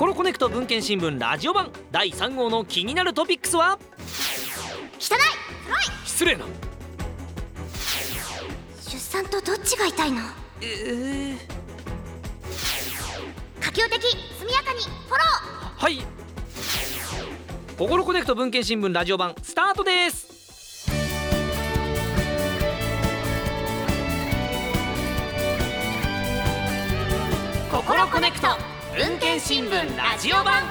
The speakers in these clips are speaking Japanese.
ココロコネクト文研新聞ラジオ版。第3号の気になるトピックスは？汚い！失礼な。出産とどっちが痛いの？えー、可及的！速やかに！フォロはい。ココロコネクト文研新聞ラジオ版スタートです。心コネクト文研新聞ラジオ版。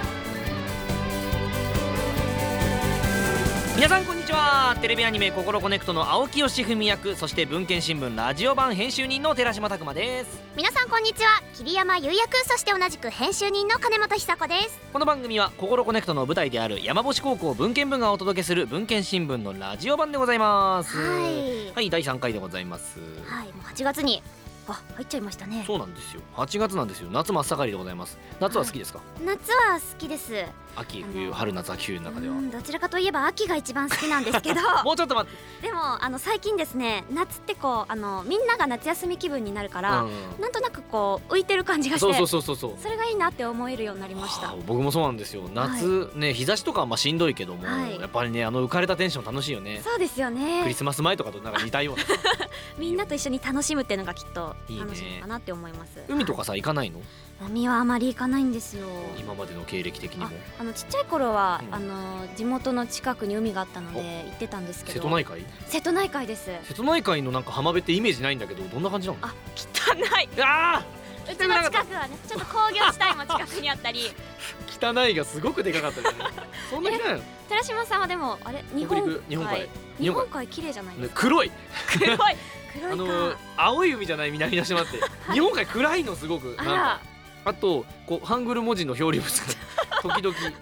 皆さんこんにちは。テレビアニメ「ココロコネクト」の青木義文役。そして文研新聞ラジオ版編集人の寺島拓篤です。ー皆さんこんにちは。桐山唯役。そして同じく編集人の金元寿子です。この番組はココロコネクトの舞台である山星高校文研部がお届けする文研新聞のラジオ版でございます。はい。はい第3回でございます。はいもう8月にあ入っちゃいましたね。そうなんですよ。8月なんですよ。夏真っ盛りでございます。夏は好きですか、夏は好きです。秋冬春夏秋冬の中では。うんどちらかといえば秋が一番好きなんですけど。も うちょっと待って。でもあの最近ですね夏ってこうあのみんなが夏休み気分になるから、うんなんとなくこう浮いてる感じがしてそうそうそうそうそれがいいなって思えるようになりました。はあ僕もそうなんですよ。夏、ね日差しとかはまあしんどいけども、はい。やっぱりねあの浮かれたテンション楽しいよね。そうですよクねリスマス前とかとなんか似たような。みんなと一緒に楽しむっていうのがきっと楽しいのかなって思います。海とかさ行かないの？海はあまり行かないんですよ。今までの経歴的にも。ああのちっちゃい頃は、うん。あの地元の近くに海があったので行ってたんですけど。瀬戸内海？瀬戸内海です。瀬戸内海のなんか浜辺ってイメージないんだけどどんな感じなの？あ汚い。あうちの近くはねちょっと工業地帯も近くにあったり。ー 汚いがすごくでかかったよね そんな汚いの？寺島さんはでもあれ日本日本海。日本海。綺麗じゃないですか？黒い。黒い。黒いか。あの青い海じゃない南の島って。日本海暗いのすごくなんあらか。あとこうハングル文字の表裏物が時々時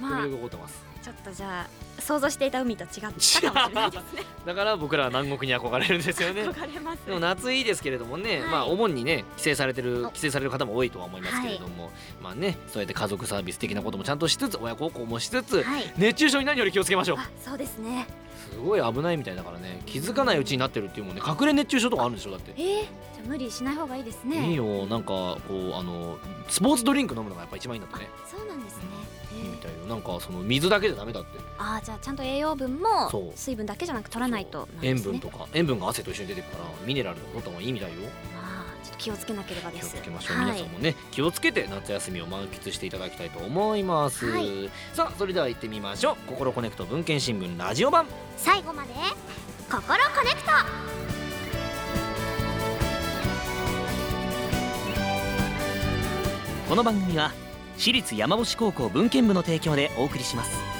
まあ。々起こってます。ちょっとじゃあ想像していた海と違ったかもしれないですね。だから僕らは南国に憧れるんですよね。憧れますでも夏いいですけれどもね、はい。まあお盆にね帰省されてるお。帰省される方も多いとは思いますけれども、まあねそうやって家族サービス的なこともちゃんとしつつ親孝行もしつつはい。熱中症に何より気をつけましょう。あそうですね。すごい危ないみたいだからね気づかないうちになってるっていうもんね。隠れ熱中症とかあるんでしょだって。えー、無理しない方がいいですね。いいよ。なんかこうあのスポーツドリンク飲むのがやっぱ一番いいんだってね。そうなんですね、みたいよ。なんかその水だけじゃダメだって。あーじゃあちゃんと栄養分も水分だけじゃなく取らないとね塩分とか塩分が汗と一緒に出てくからミネラルの取った方がいいみたいよ。あーちょっと気をつけなければで気をつけましょう、はい皆さんもね。気をつけて夏休みを満喫していただきたいと思います、はい。さあそれでは行ってみましょう。ココロコネクト文研新聞ラジオ版。最後までココロコネクトこの番組は私立山星高校文研部の提供でお送りします。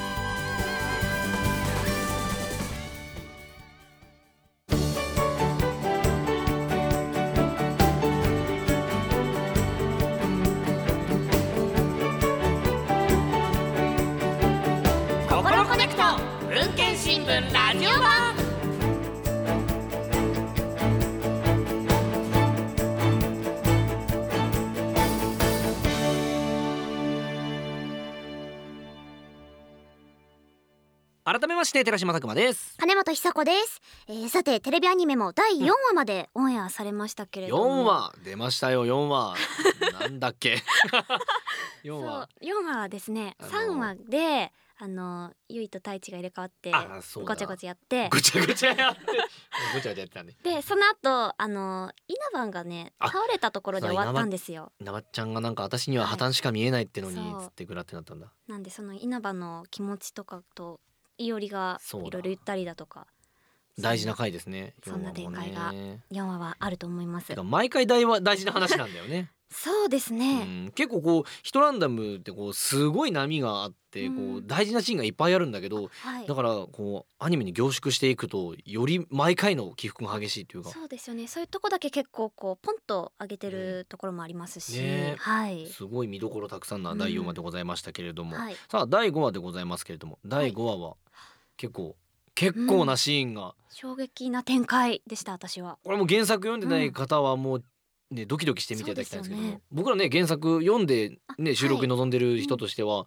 して寺島拓磨です。金本久子です、えー、さてテレビアニメも第4話までオンエアされましたけれども、4話出ましたよ4話。なんだっけ。4そう話。4話はですねあの3話であのゆいと太一が入れ替わってごちゃごちゃやって。ぐちゃぐちゃやって。ぐちゃぐちゃやってたね。でその後あの稲葉がねあ倒れたところで終わったんですよ。なばちゃんがなんか私には破綻しか見えないってのにはいつってぐらってなったんだ。なんでその稲葉の気持ちとかといおりがいろいろ言ったりだとか大事な回ですね。そんな4話も展開がね。4話はあると思います。毎回大は大事な話なんだよね、そうですうね、ん、結構こうヒトランダムってこうすごい波があってこううん大事なシーンがいっぱいあるんだけどはい。だからこうアニメに凝縮していくとより毎回の起伏が激しいというか。そうですよね。そういうとこだけ結構こうポンと上げてるところもありますし、ね。はい。すごい見どころたくさんな第4話でございましたけれども、はい。さあ第5話でございますけれども。第5話は結構結構なシーンが、衝撃な展開でした私は。これも原作読んでない方はもうねドキドキして見ていただきたいんですけどね。僕らね原作読んでねあ収録に臨んでる人としては、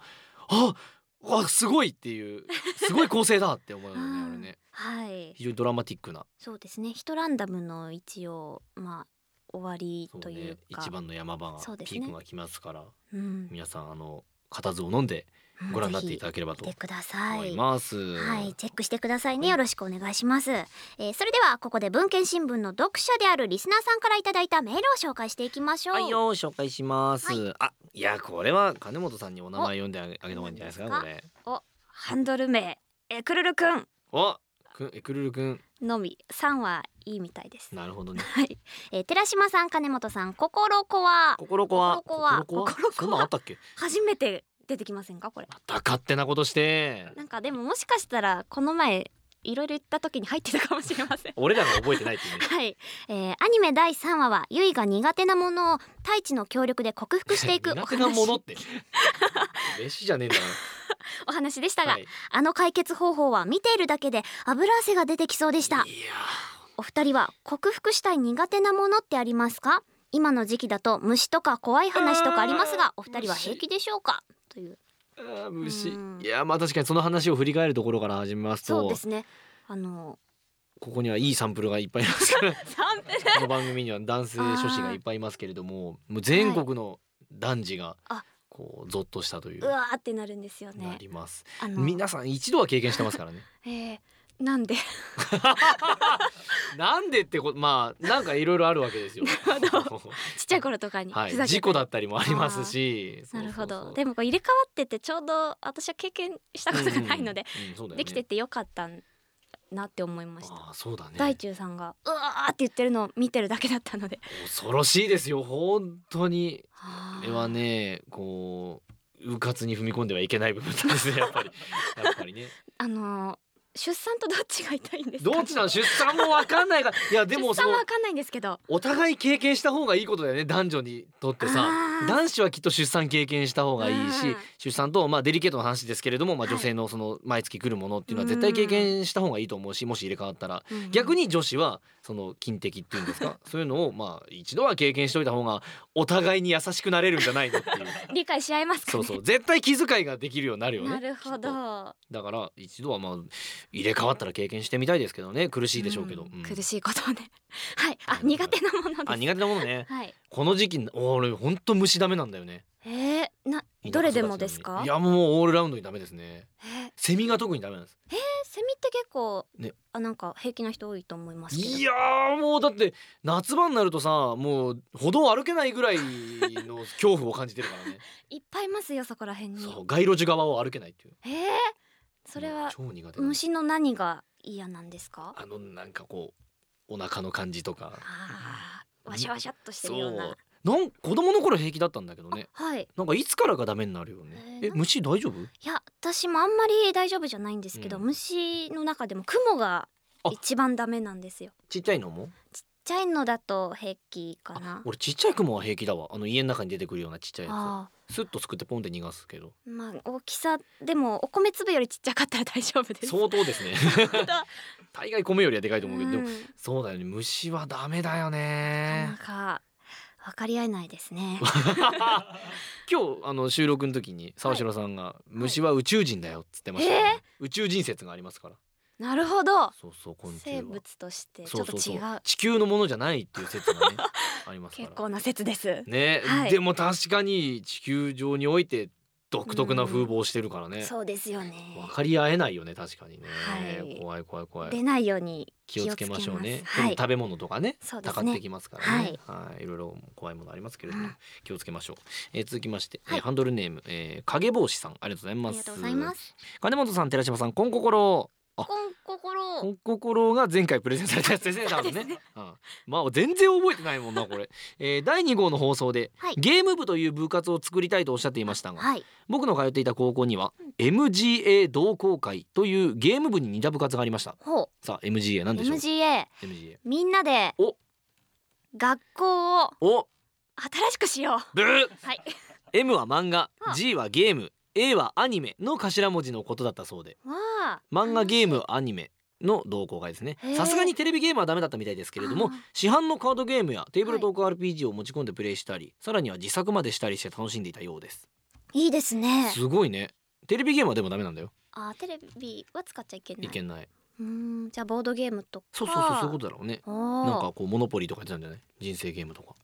ああすごいっていう すごい構成だって思うよねうんあれね。はい。非常にドラマティックな。そうですね。ヒトランダムの一応まあ終わりというね。か一番の山場がピークが来ますから。うん。皆さんあの固唾を飲んでご覧になっていただければとぜひ見てくださ思いいます。はい、チェックしてくださいね。よろしくお願いします。えーそれではここで文献新聞の読者であるリスナーさんからいただいたメールを紹介していきましょう。はいよ紹介します。はあいやこれは金本さんにお名前読んであげあげた方がいいんじゃないですかおこれ。お、ハンドル名えくるるくんおくんえくるるくんのみ三はいいみたいです。なるほどね。はい、えー寺島さん、金本さん、心子は心子は心子は心子は心子はそんなんあったっけ？初めて出てきませんか？これ。また勝手なことして。なんかでももしかしたらこの前いろいろ言った時に入ってたかもしれません。俺らが覚えてないっていうね。はい、えーアニメ第3話はゆいが苦手なものを太一の協力で克服していくお 苦手なものっ話て。飯じゃねえんだ お話でしたが、はいあの解決方法は見ているだけで油汗が出てきそうでしたいやお二人は克服したい苦手なものってありますか？今の時期だと虫とか怖い話とかありますがお二人は平気でしょうか？という。あー虫うん。いやまあ確かにその話を振り返るところから始めますとそうですね。あのここにはいいサンプルがいっぱいいますから サンプル？この番組には男性書士がいっぱいいますけれどももう全国の男児があ。こうゾッとしたという。うわーってなるんですよなねります。あの。皆さん一度は経験してますからね。えーなんで？なんでってこまあなんかいろいろあるわけですよ。ちっちゃい頃とかにはい。事故だったりもありますしなるほど。でもこう入れ替わっててちょうど私は経験したことがないので、うんうんね。できててよかったなって思いました、そうだね。大中さんがうわーって言ってるのを見てるだけだったので。恐ろしいですよ本当に。あ。これはねこううかつに踏み込んではいけない部分なんですねやっぱり。やっぱりね。あのー出産とどっちが痛いんですか？どっちなの出産もわかんないから。いやでも出そのわかんないんですけど。お互い経験した方がいいことだよね。男女にとってさ。男子はきっと出産経験した方がいいしうん出産とまあデリケートな話ですけれども、まあ、はい女性のその毎月来るものっていうのは絶対経験した方がいいと思うしもし入れ替わったら。逆に女子はその金的っていうんですか？そういうのをまあ一度は経験しておいた方がお互いに優しくなれるんじゃないのっていう。理解し合えますかね？そうそう絶対気遣いができるようになるよねなるほど。だから一度はまあ入れ替わったら経験してみたいですけどね苦しいでしょうけど、んうん。苦しいことをね。はい。あ苦手なものです。あ苦手なものね。はい。この時期俺ほんと虫ダメなんだよね。えー、などれでもですか？いやもうオールラウンドにダメですね。えー。セミが特にダメなんですセミって結構、ね。あなんか平気な人多いと思いますけど。いやーもうだって夏場になるとさもう歩道歩けないぐらいの恐怖を感じてるからね。いっぱいいますよそこら辺に。そう街路樹側を歩けないっていう。えー、それは虫の何が嫌なんですか？あのなんかこうお腹の感じとか。あーわしゃわしゃっとしてるようななん子供の頃平気だったんだけどね。あはい。なんかいつからかダメになるよね。えーえ虫大丈夫？いや私もあんまり大丈夫じゃないんですけど、うん。虫の中でも雲があ。一番ダメなんですよ。ちっちゃいのも？ちっちゃいのだと平気かな。俺ちっちゃい雲は平気だわ。あの家の中に出てくるようなちっちゃいやあつスッとすくってポンって逃がすけど。ーまあ大きさでもお米粒よりちっちゃかったら大丈夫です。相当ですね。本当。大概米よりはでかいと思うけど、でもうん。そうだよね。虫はダメだよなね。かなか分かり合えないですね。今日あの収録の時に沢城さんが、虫は宇宙人だよっつってました、ね。宇宙人説がありますから。なるほど。そうそう生物としてちょっとそう。そうそう違う。地球のものじゃないっていう説がねありますから。結構な説です。ね、はい。でも確かに地球上において独特な風貌をしてるからね。そうですよね。分かり合えないよね確かにね、はい。怖い怖い怖い。出ないように気をつけましょうね。はい。食べ物とかねね。たかってきますからね。はい。い。ろいろ怖いものありますけれども、うん気をつけましょう、えー続きまして、はい。えーハンドルネーム、えー、影帽子さんありがとうございます。ありがとうございます。金本さん寺島さんこんこころあこん心こんこころが前回プレゼンされたやつですね多分ね。うん、まあ全然覚えてないもんなこれ、えー、第2号の放送で、はい。ゲーム部という部活を作りたいとおっしゃっていましたが、はい。僕の通っていた高校にはうん。MGA 同好会というゲーム部に似た部活がありました。ほさあ MGA なんうでしょう？MGA MGA みんなでお。学校をお。新しくしよう。ブー。はい。M は漫画はあ。G はゲーム A はアニメの頭文字のことだったそうで。漫画ゲームアニメの同好会ですね。さすがにテレビゲームはダメだったみたいですけれども市販のカードゲームやテーブルトーク RPG を持ち込んでプレイしたり、さらには自作までしたりして楽しんでいたようです。いいですね。すごいね。テレビゲームはでもダメなんだよ。あテレビは使っちゃいけない。いけない。うーんじゃあボードゲームとか。そうそうそうそういうことだろうね。なんかこうモノポリーとかやってたんじゃない？人生ゲームとか。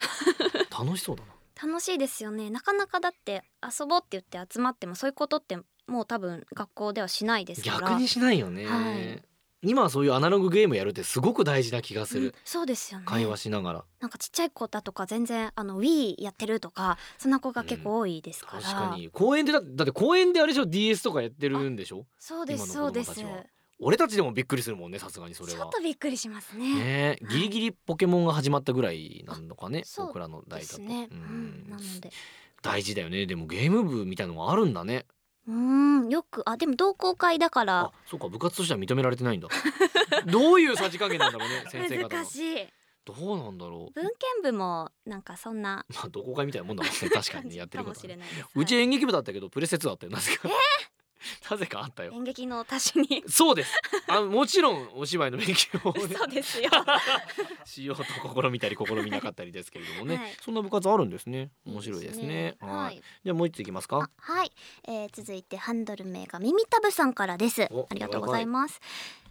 楽しそうだな楽しいですよね。なかなかだって遊ぼうって言って集まってもそういうことってもう多分学校ではしないですから。逆にしないよね、はい。今はそういうアナログゲームやるってすごく大事な気がする、うんそうですよね。会話しながら。なんかちっちゃい子だとか全然あの Wii やってるとかそんな子が結構多いですから、確かに。公園でだだって公園であれでしょ？DS とかやってるんでしょ？そうですそうです俺たちでもびっくりするもんねさすがにそれちょはっとびっくりしますね。ねギリギリポケモンが始まったぐらいなのかね僕らの代だと、ですね、ううん。ん、なので。大事だよね。でもゲーム部みたいのがあるんだね。うーん。よくあでも同好会だから。あそうか。部活としては認められてないんだ。どういうさじ加減なんだろうね 先生方の。難しい。どうなんだろう。文献部もなんかそんな。まあ同好会みたいなもんだもんね。確かにねやってることはね。かもしれないうち演劇部だったけどプレセ2あったよなぜか、なぜかあったよ。演劇の足しに。そうです。あもちろんお芝居の勉強をね そうですよ。しようと試みたり試みなかったりですけれどもね、はい。そんな部活あるんですね。面白いですね。ははい。いじゃあもう一ついきますか。あはい、えー、続いてハンドル名が耳たぶさんからです。おありがとうございます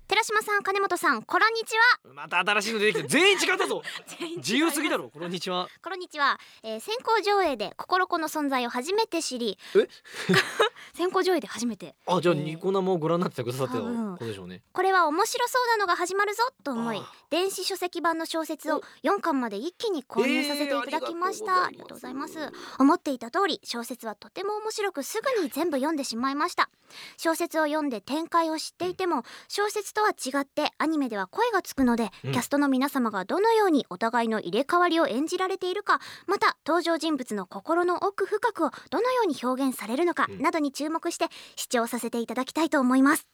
寺島さん金本さんこんにちは。また新しいの出てきた全員違ったぞ。自由すぎだろこんにちは。こんにちは、えー、先行上映で心子の存在を初めて知り。え？先行上映で初めて。あじゃあえー。ニコ生をご覧になってくださってたことでしょうね。これは面白そうなのが始まるぞと思いあ電子書籍版の小説を4巻まで一気に購入させていただきました、えーありがとうございます。思っていた通り小説はとても面白くすぐに全部読んでしまいました。小説を読んで展開を知っていても小説とは違ってアニメでは声がつくので、うん。キャストの皆様がどのようにお互いの入れ替わりを演じられているかまた登場人物の心の奥深くをどのように表現されるのかうん。などに注目して視聴させていただきたいと思います。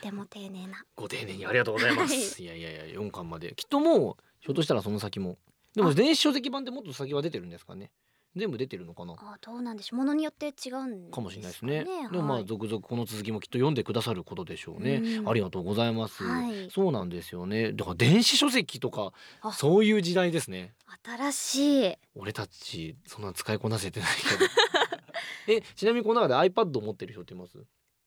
とても丁寧な。ご丁寧にありがとうございまはすいやいやいや4巻まで。きっともうひょっとしたらその先も。でもあ。電子書籍版ってもっと先は出てるんですかね全部出てるのかな？あどうなんでしょう。ものによって違うんですかもしれないですね。はい。でもまあ続々この続きもきっと読んでくださることでしょうね。うん。ありがとうございます、はい。そうなんですよね。だから電子書籍とかあ。そういう時代ですね。新しい。俺たちそんな使いこなせてないけど。えちなみにこの中で iPad を持ってる人っています？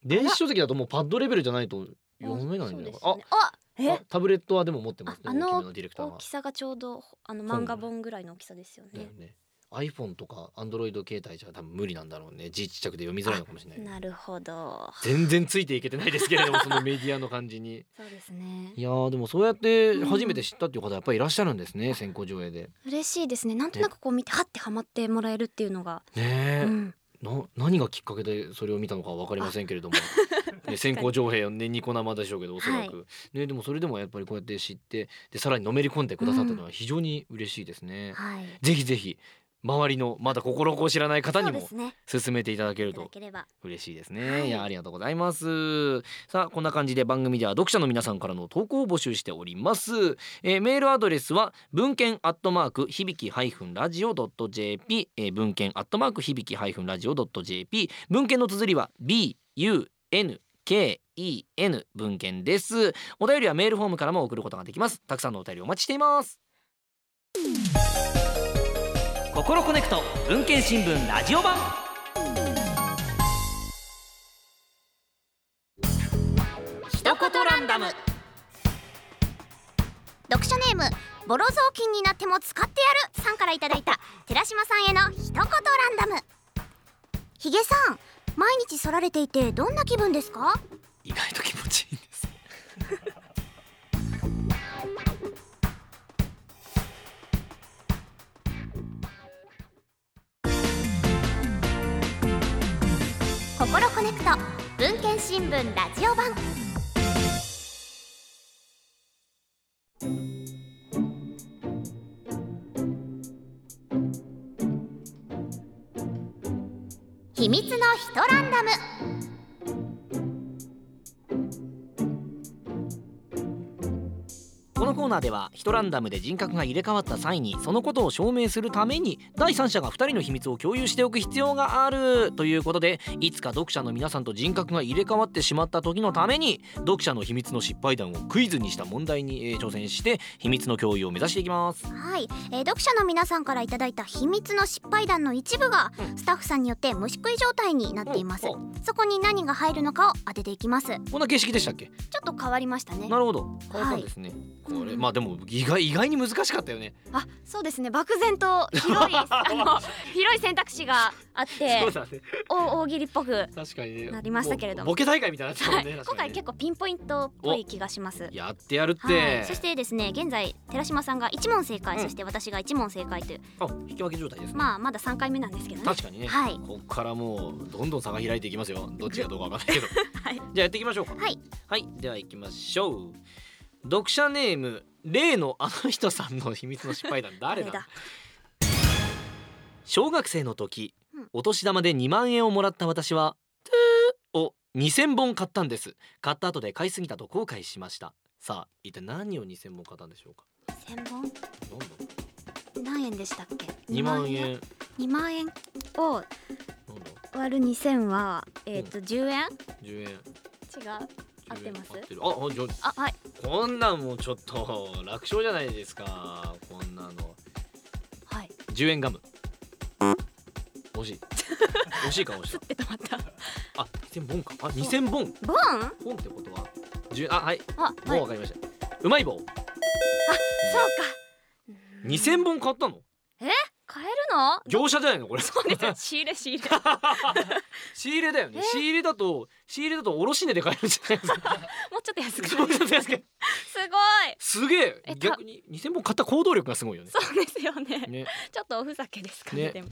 電子書籍だともうパッドレベルじゃないと読めないんだよそうですよね。ああえ？あタブレットはでも持ってますねああの大きさがちょうどあの漫画本ぐらいの大きさですよね。ね iPhone とか Android 携帯じゃ多分無理なんだろうね。字ちっちゃくて読みづらいのかもしれない。なるほど。全然ついていけてないですけれどもそのメディアの感じに。そうですね。いやーでもそうやって初めて知ったっていう方やっぱりいらっしゃるんですね、先行上映で。嬉しいですね。なんとなくこう見てはってハマってもらえるっていうのが、ねえ、うん、な何がきっかけでそれを見たのかは分かりませんけれども、ね、先行上映ねニコ生でしょうけどおそらく、ね、でもそれでもやっぱりこうやって知ってでさらにのめり込んでくださったのは非常に嬉しいですね、はい。ぜひぜひ周りのまだ心を知らない方にも進めていただけると嬉しいですね、はい。い、やありがとうございます。さあこんな感じで番組では読者の皆さんからの投稿を募集しております、えーメールアドレスは文献アットマーク響きハイフンラジオドット JP、えー文献アットマーク響きハイフンラジオドット JP 文献の綴りは B U N K E N 文献です。お便りはメールフォームからも送ることができます。たくさんのお便りお待ちしています心コネクト文献新聞ラジオ版。一言ランダム。読書ネームボロ雑巾になっても使ってやるさんからいただいた寺島さんへの一言ランダム。ひげさん毎日剃られていてどんな気分ですか？意外と気持心コネクト文献新聞ラジオ版。秘密のヒトランダム。ココーナーではヒトランダムで人格が入れ替わった際にそのことを証明するために第三者が2人の秘密を共有しておく必要があるということでいつか読者の皆さんと人格が入れ替わってしまった時のために読者の秘密の失敗談をクイズにした問題に、えー挑戦して秘密の共有を目指していきます。はい、えー読者の皆さんからいただいた秘密の失敗談の一部が、うん。スタッフさんによって虫食い状態になっています。そこに何が入るのかを当てていきます。ちょこんな形式でしたっけ？っと変わりましたね。なるほど。変わったんですね、これうん。まあでも意外意外に難しかったよね。あそうですね。漠然と広い あの広い選択肢があってそうだね。お大喜利っぽく、確かにね。なりましたけれど。もボケ大会みたいになってたもはい。んね、確今回結構ピンポイントっぽい気がします。やってやるって、はい、そしてですね現在寺島さんが1問正解、うん。そして私が1問正解という。あ引き分け状態ですね、まあまだ3回目なんですけどね。確かにね、はい。こっからもうどんどん差が開いていきますよ。どっちがどうかわかんないけど。は いじゃあやっていきましょうか。はい。はい。では行きましょう読者ネーム例のあの人さんの秘密の失敗談。誰だ？小学生の時、うん。お年玉で2万円をもらった私はを2000本買ったんです。買った後で買いすぎたと後悔しました。さあ一体何を2000本買ったんでしょうか？千本？何円でしたっけ？2万円。2万円？を割る2000はえっ、と10円？10円。違う合ってますああじゃあはい。あこんなんもうちょっと楽勝じゃないですか。こんなの。はい。10円ガム。惜しい。惜しい顔しすって止まった。たあ2000本か。あ2000本。ボン？本ってことは10あはい。あもはい。うわかりました。うまい棒。そうか。2000本買ったの？買えるの？業者じゃないのこれ。そうですよ。仕入れ仕入れ。仕入れだよね。え？仕入れだと仕入れだと卸値で買えるんじゃないですか。もうちょっと安く。そうなんですけどすごい。すげえ。えた逆に2000本買った行動力がすごいよね。そうですよね。ね。ちょっとおふざけですかねね。でも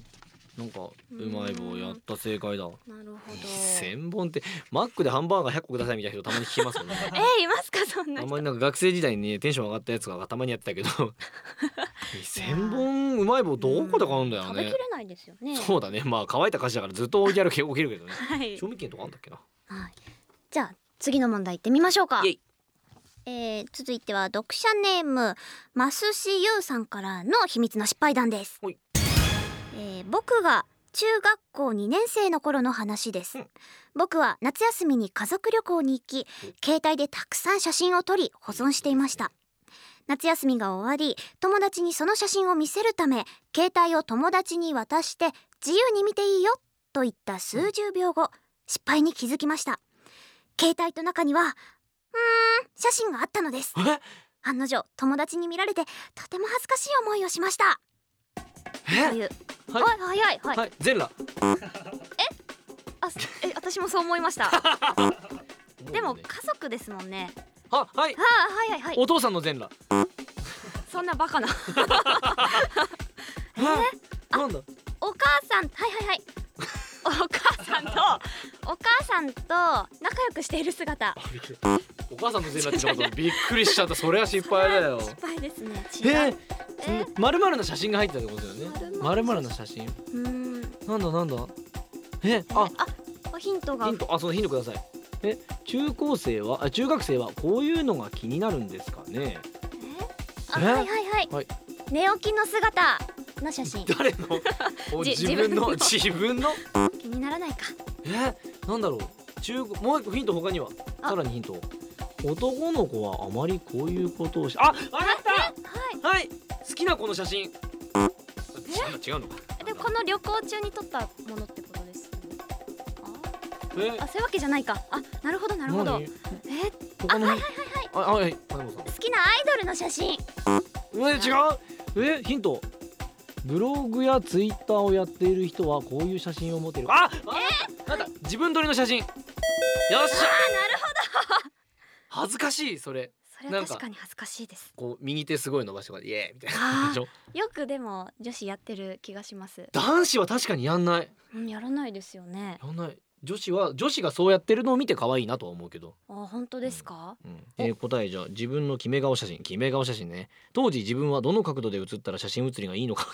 なんかうまい棒やった正解だ。なるほど。2000本ってマックでハンバーガー100個くださいみたいな人たまに聞きますよね。えー、いますかそんな人。あんまりなんか学生時代にねテンション上がったやつがたまにやってたけど。2000本うまい棒どこで買うんだよね。食べきれないですよね。そうだね。まあ乾いた菓子だからずっと置いてあるけ起きるけどね。はい。賞味期限とかあんだっけな。はい、じゃあ次の問題行ってみましょうか。イエイえー、続いては読者ネームマスシユウさんからの秘密の失敗談です。ほい、えー僕が中学校2年生の頃の話です、うん。僕は夏休みに家族旅行に行き携帯でたくさん写真を撮り保存していました。夏休みが終わり友達にその写真を見せるため携帯を友達に渡して自由に見ていいよと言った数十秒後失敗に気づきました。携帯と中にはうーん写真があったのです。え？案の定友達に見られてとても恥ずかしい思いをしましたとい。うはい。はいはい。はい。全裸。あすえ私もそう思いました。でも家族ですもんね。あはい。はあはいはい。はいお父さんの全裸。そんなバカな。え？なんだ？お母さんはいはいはい。お母さんとお母さんと仲良くしている姿。お母さんの全裸ってことびっくりしちゃった。それは失敗だよ。失敗ですね。え違う。ーそん。な丸々の写真が入ってたってことだよね。丸々の写真。うーん。なんだなんだ。えあ。あヒントが。ヒント。あそのヒントください。え中高生はあ中学生はこういうのが気になるんですかね。え？あはいはいはい、はい。寝起きの姿の写真。誰の？自分の？自自分の？気にならないか。え？なんだろう。中もう一個ヒント他には。あ。さらにヒント。男の子はあまりこういうことをしあわかった。はい。はい。好きな子の写真。違う違うのか。でこの旅行中に撮ったものってことです。え？あそういうわけじゃないか。あなるほどなるほど。何？え？あはいはいあはい金本さん。好きなアイドルの写真。え違う？え？ヒント。ブログやツイッターをやっている人はこういう写真を持っている。ああなんだ自分撮りの写真。よっしゃ。あなる恥ずかしいそれそれは確かに恥ずかしいです。こう右手すごい伸ばしてイエーイみたいな。よくでも女子やってる気がします。男子は確かにやんない。うんやらないですよね。やんない。女子は女子がそうやってるのを見て可愛いなとは思うけど、あ本当ですか？うん。えー答えじゃあ自分の決め顔写真決め顔写真。ね当時自分はどの角度で写ったら写真写りがいいのか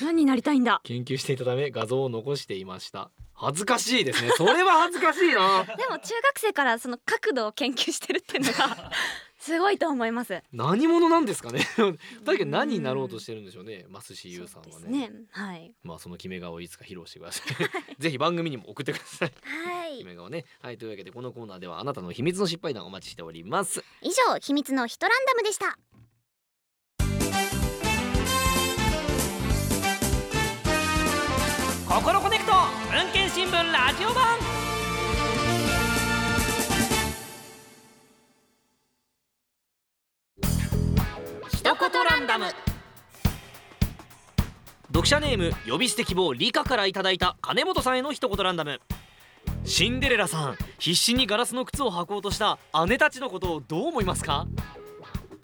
あ何になりたいんだ？研究していたため画像を残していました恥ずかしいですね。それは恥ずかしいな。でも中学生からその角度を研究してるっていうのが すごいと思います。何者なんですかね。だけど何になろうとしてるんでしょうね。増し優さんはそうねですね。はい。まあその決め顔をいつか披露してください。ぜひ番組にも送ってください。はい。決め顔ね。はいというわけでこのコーナーではあなたの秘密の失敗談お待ちしております。以上秘密のヒトランダムでした。心コネクト文献新聞ラジオ版。一言ランダム。読者ネーム呼び捨て希望理科からいただいた金本さんへの一言ランダム。シンデレラさん必死にガラスの靴を履こうとした姉たちのことをどう思いますか？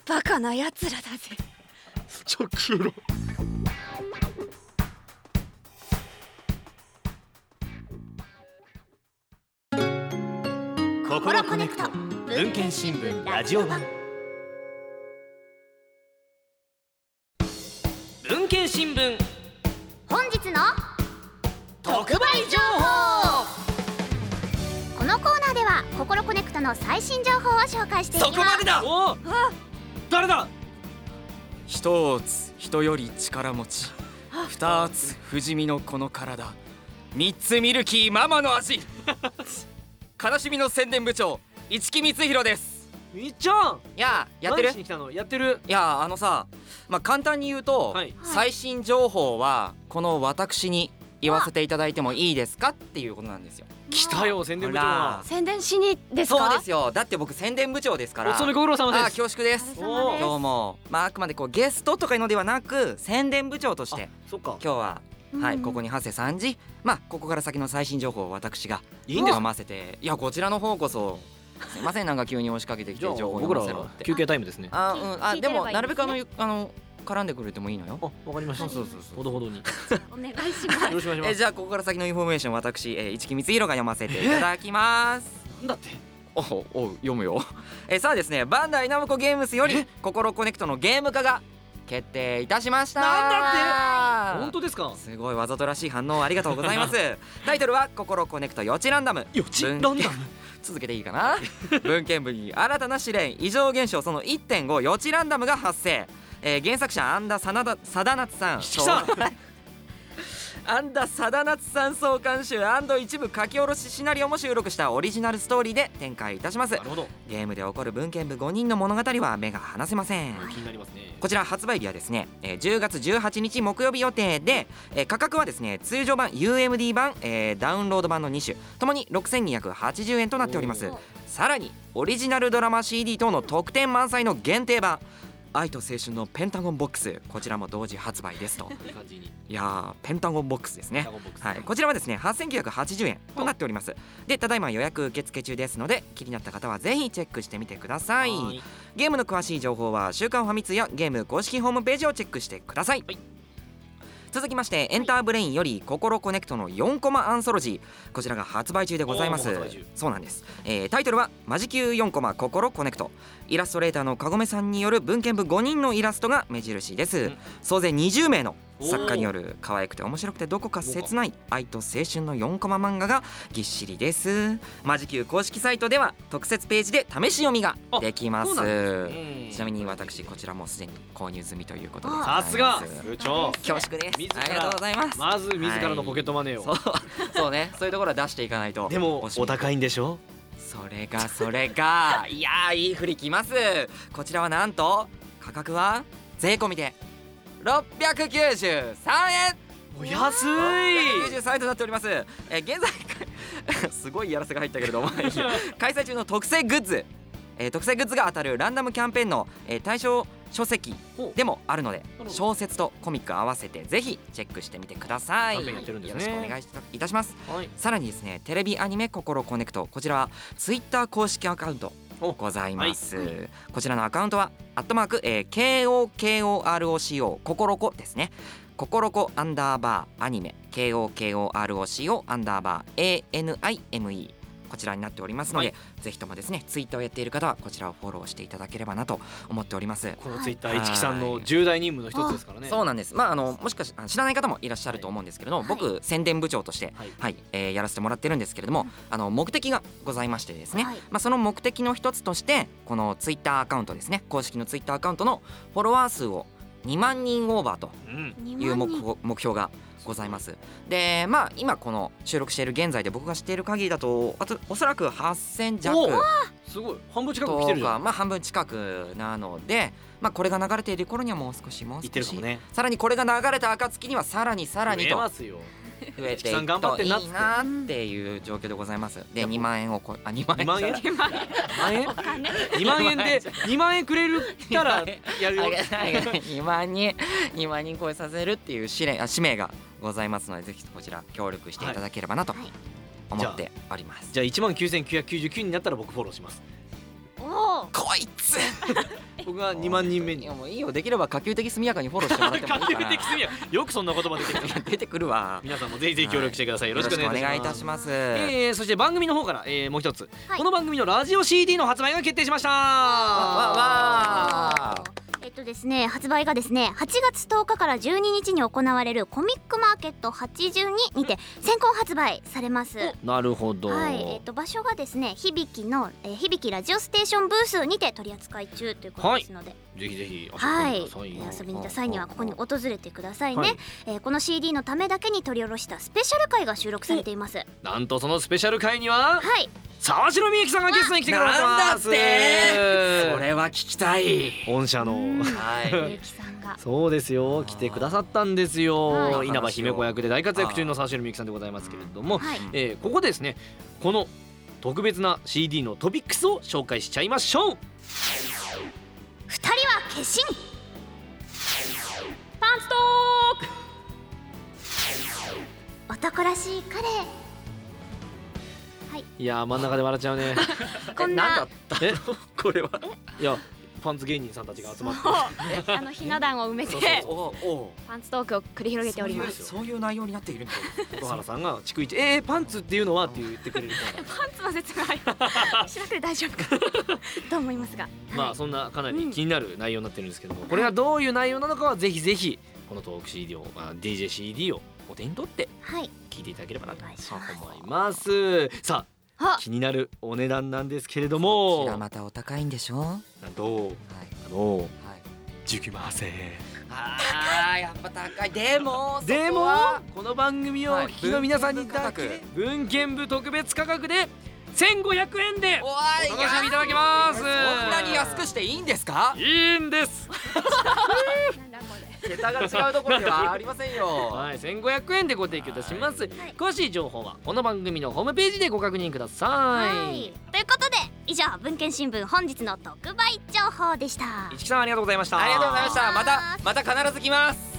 バカな奴らだぜ。ちょ黒心コネクト文献新聞ラジオ版。文献新聞。本日の特売情報。このコーナーでは心コネクトの最新情報を紹介していきます。だ。おお誰だ？一つ人より力持ち。二つ不死身のこの体。三つミルキーママの味 悲しみの宣伝部長市木光弘です。みっちゃん！いややってる？何しに来たの？やってる？いやあのさまあ簡単に言うと、はい。最新情報はこの私に言わせていただいてもいいですかっていうことなんですよ。来たよ宣伝部長宣伝しにですか？そうですよ。だって僕宣伝部長ですから。お勤めご苦労様です恐縮です。今日も。まああくまでこうゲストとかいうのではなく宣伝部長としてあそっか。今日ははい、うん。ここに長谷さんじ。まあここから先の最新情報を私がいいんです。読ませて。いやこちらの方こそすいません。なんか急に押しかけてきて情報僕ら読ませろって。休憩タイムですね。あうん。あでもなるべくあのゆあの絡んでくれてもいいのよ。あわかりました。そうそうそうほどほどにお願いします。よろしくお願いします。えじゃあここから先のインフォメーション私、えー、市来光弘が読ませていただきます。なんだって？おうおう読むよ。えーさあですねバンダイナムコゲームスよりココロコネクトのゲーム化が決定いたしました。なん本当ですか？すごいわざとらしい反応ありがとうございます。タイトルはココロコネクト ヨチランダム ヨチランダム？続けていいかな？文研部に新たな試練異常現象その1.5ヨチランダムが発生、えー原作者安田貞田貞夏さんきた安田貞夏さん創刊集一部書き下ろしシナリオも収録したオリジナルストーリーで展開いたします。なるほど。ゲームで起こる文献部5人の物語は目が離せません。気になりますね。こちら発売日はですね、えー10月18日木曜日予定で、えー価格はですね通常版 UMD 版、えーダウンロード版の2種ともに6280円となっております。さらにオリジナルドラマ CD 等の特典満載の限定版愛と青春のペンタゴンボックス。こちらも同時発売ですと。いやーペンタゴンボックスですね。はい、こちらはですね8980円となっております。でただいま予約受付中ですので気になった方はぜひチェックしてみてください。ゲームの詳しい情報は週刊ファミ通やゲーム公式ホームページをチェックしてください、はい続きましてエンターブレインよりココロコネクトの4コマアンソロジー。こちらが発売中でございます。そうなんです、えータイトルはマジキュー4コマココロコネクト。イラストレーターのかごめさんによる文献部5人のイラストが目印です、うん。総勢20名の作家による可愛くて面白くてどこか切ない愛と青春の4コマ漫画がぎっしりです。マジキュー公式サイトでは特設ページで試し読みができます。ね。ちなみに私こちらもすでに購入済みということでさすが。部長。恐縮です。自らありがとうございます。まず自らのポケットマネーを。そう。そうね。そういうところは出していかないと。でもお高いんでしょ？それがそれが。いやーいい振りきます。こちらはなんと価格は税込みで693円。お安い。693円となっております、えー現在 すごいやらせが入ったけれども。開催中の特製グッズ、えー特製グッズが当たるランダムキャンペーンの、えー対象書籍でもあるので小説とコミック合わせてぜひチェックしてみてください。ね。よろしくお願いいたします。はい。さらにですねテレビアニメ心コネクト。こちらはツイッター公式アカウントおございます、こちらのアカウントはアットマーク、えー、KOKOROCO 心コですね。心コアンダーバーアニメ KOKOROCO アンダーバー ANIME こちらになっておりますので、はいぜひともですねツイッターをやっている方はこちらをフォローしていただければなと思っております。このツイッタはい。ー一木さんの重大任務の一つですからね。そうなんです。まああのもしかしあ知らない方もいらっしゃると思うんですけれども、はい。僕宣伝部長としてはい。はい、えーやらせてもらってるんですけれども、あの目的がございましてですね、はい。まあその目的の一つとしてこのツイッターアカウントですね、公式のツイッターアカウントのフォロワー数を2万人オーバーとうん2いう目目標がございます。で、まあ今この収録している現在で僕が知っている限りだと、あとおそらく8000弱おすごい。半分近く来てとるまあ半分近くなので、まあこれが流れている頃にはもう少しもう言って少し、ね。さらにこれが流れた暁にはさらにさらにと。ますよ 増えていくといいなっていう状況でございます。で2万円をこあ2万2万円？円？じゃない2万円？2万円で2万円くれるたらやるよ。あげない2万人2万人超えさせるっていう使命あ使命がございますのでぜひこちら協力していただければなとはい。思っております。じゃあ1万9999になったら僕フォローしますおおこいつ。僕が2万人目いにやもういいよ。できれば可及的速やかにフォローしてもらってもい可いかな。及的すぎやよくそんな言葉出てきた。出てくるわ。皆さんもぜひぜひ協力してください、よろしくお願いいたします。す。えー、そして番組の方から、えー、もう一つ、はい。この番組のラジオ CD の発売が決定しました。わわえっとですね発売がですね8月10日から12日に行われるコミックマーケット82にて先行発売されます。なるほど、はい、えっと場所がですね響きの、えー、響きラジオステーションブースにて取り扱い中ということですので、ぜひぜひ足をはい、遊びに行った際にはここに訪れてくださいね、はい。えーこの CD のためだけに取り下ろしたスペシャル回が収録されています。はなんとそのスペシャル回にはいい。沢城みゆきさんがゲストに来てくれてます。なんだって。それは聞きたい。御社のうんはい。みゆきさんが。そうですよ。来てくださったんですよ、はい。稲葉姫子役で大活躍中の沢城みゆきさんでございますけれども、はい。えーここでですねこの特別な CD のトピックスを紹介しちゃいましょう。二人は化身パンツトーク。男らしい彼。い。やー真ん中で笑っちゃうね。こんな。えなんだったえこれは。いやパンツ芸人さんたちが集まってあのひな壇を埋めて。パンツトークを繰り広げておりますそういう内容になっているんだ。小原さんが逐一「えー、パンツっていうのは?」って言ってくれるからパンツの説明しなくて大丈夫かと思いますがまあそんなかなり気になる内容になってるんですけども、これがどういう内容なのかはぜひぜひこのトーク CD を、まあ、DJCD をお手に取って聞いていただければなとお願います思いますさあ気になるお値段なんですけれどこちらもまたお高いんでしょ？はなんとい。あのはい。19万8000円ああやっぱ高い。でもでもはこの番組をお聞きの皆さんにだけ文献部特別価格で1500円でお楽しみいただけます。そんなに安くしていいんですか？いいんです 桁が違うところではありませんよ。はい、1500円でご提供いたします、はい詳しい情報はこの番組のホームページでご確認くださはいいということで以上文献新聞本日の特売情報でした市木さんありがとうございましたありがとうございました。またまた必ず来ます。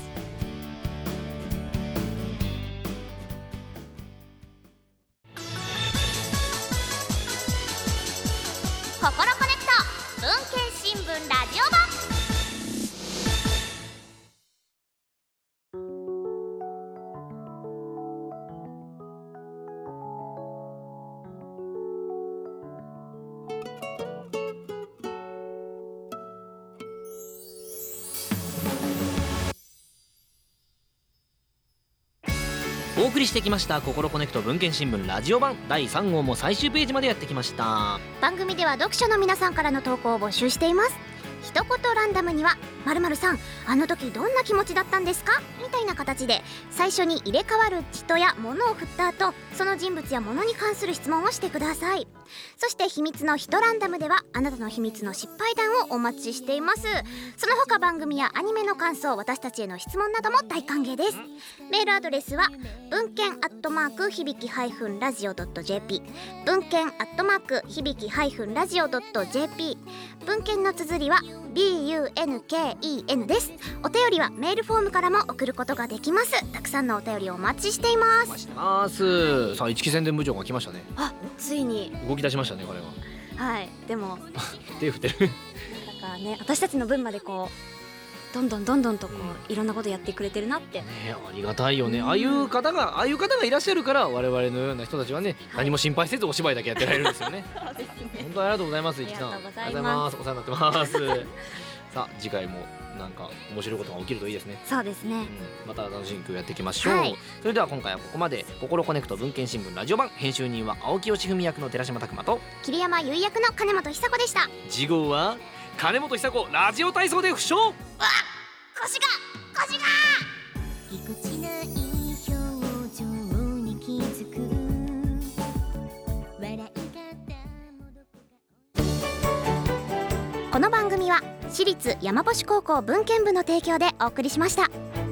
りしてきました心コネクト文献新聞ラジオ版。第3号も最終ページまでやってきました。番組では読者の皆さんからの投稿を募集しています。一言ランダムにはまるさんあの時どんな気持ちだったんですか？みたいな形で最初に入れ替わる人や物を振った後その人物や物に関する質問をしてください。そして秘密の一ランダムではあなたの秘密の失敗談をお待ちしています。その他番組やアニメの感想私たちへの質問なども大歓迎です。メールアドレスは文献アットマーク響きハイフンラジオドット JP 文献アットマーク響きハイフンラジオドット JP 文献の綴りは BUNKEN です。お便りはメールフォームからも送ることができます。たくさんのお便りをお待ちしています。お待ちしてます。さあ一木宣伝部長が来ましたね。あついに。動き出しましたねこれは。はいでも。手振ってる。なんかね私たちの分までこうどんどんどんどんとこういろんなことやってくれてるなって。ねありがたいよね、うん。ああいう方がああいう方がいらっしゃるから我々のような人たちはね、何も心配せずお芝居だけやってられるんですよね。そうですね。本当にありがとうございますいきさんありがとうございます。ありがとうございます。お世話になってます。さあ次回もなんか面白いことが起きるといいですね。そうですね。うん。また楽しくやっていきましょう、はい。それでは今回はここまで「心コネクト文献新聞ラジオ版」編集人は青木義文役の寺島拓磨と桐山優役の金本久子でした。次号は金本久子ラジオ体操で負傷。腰が腰が。ぎこちない表情に気づく。笑い方この番組は私立山星高校文献部の提供でお送りしました。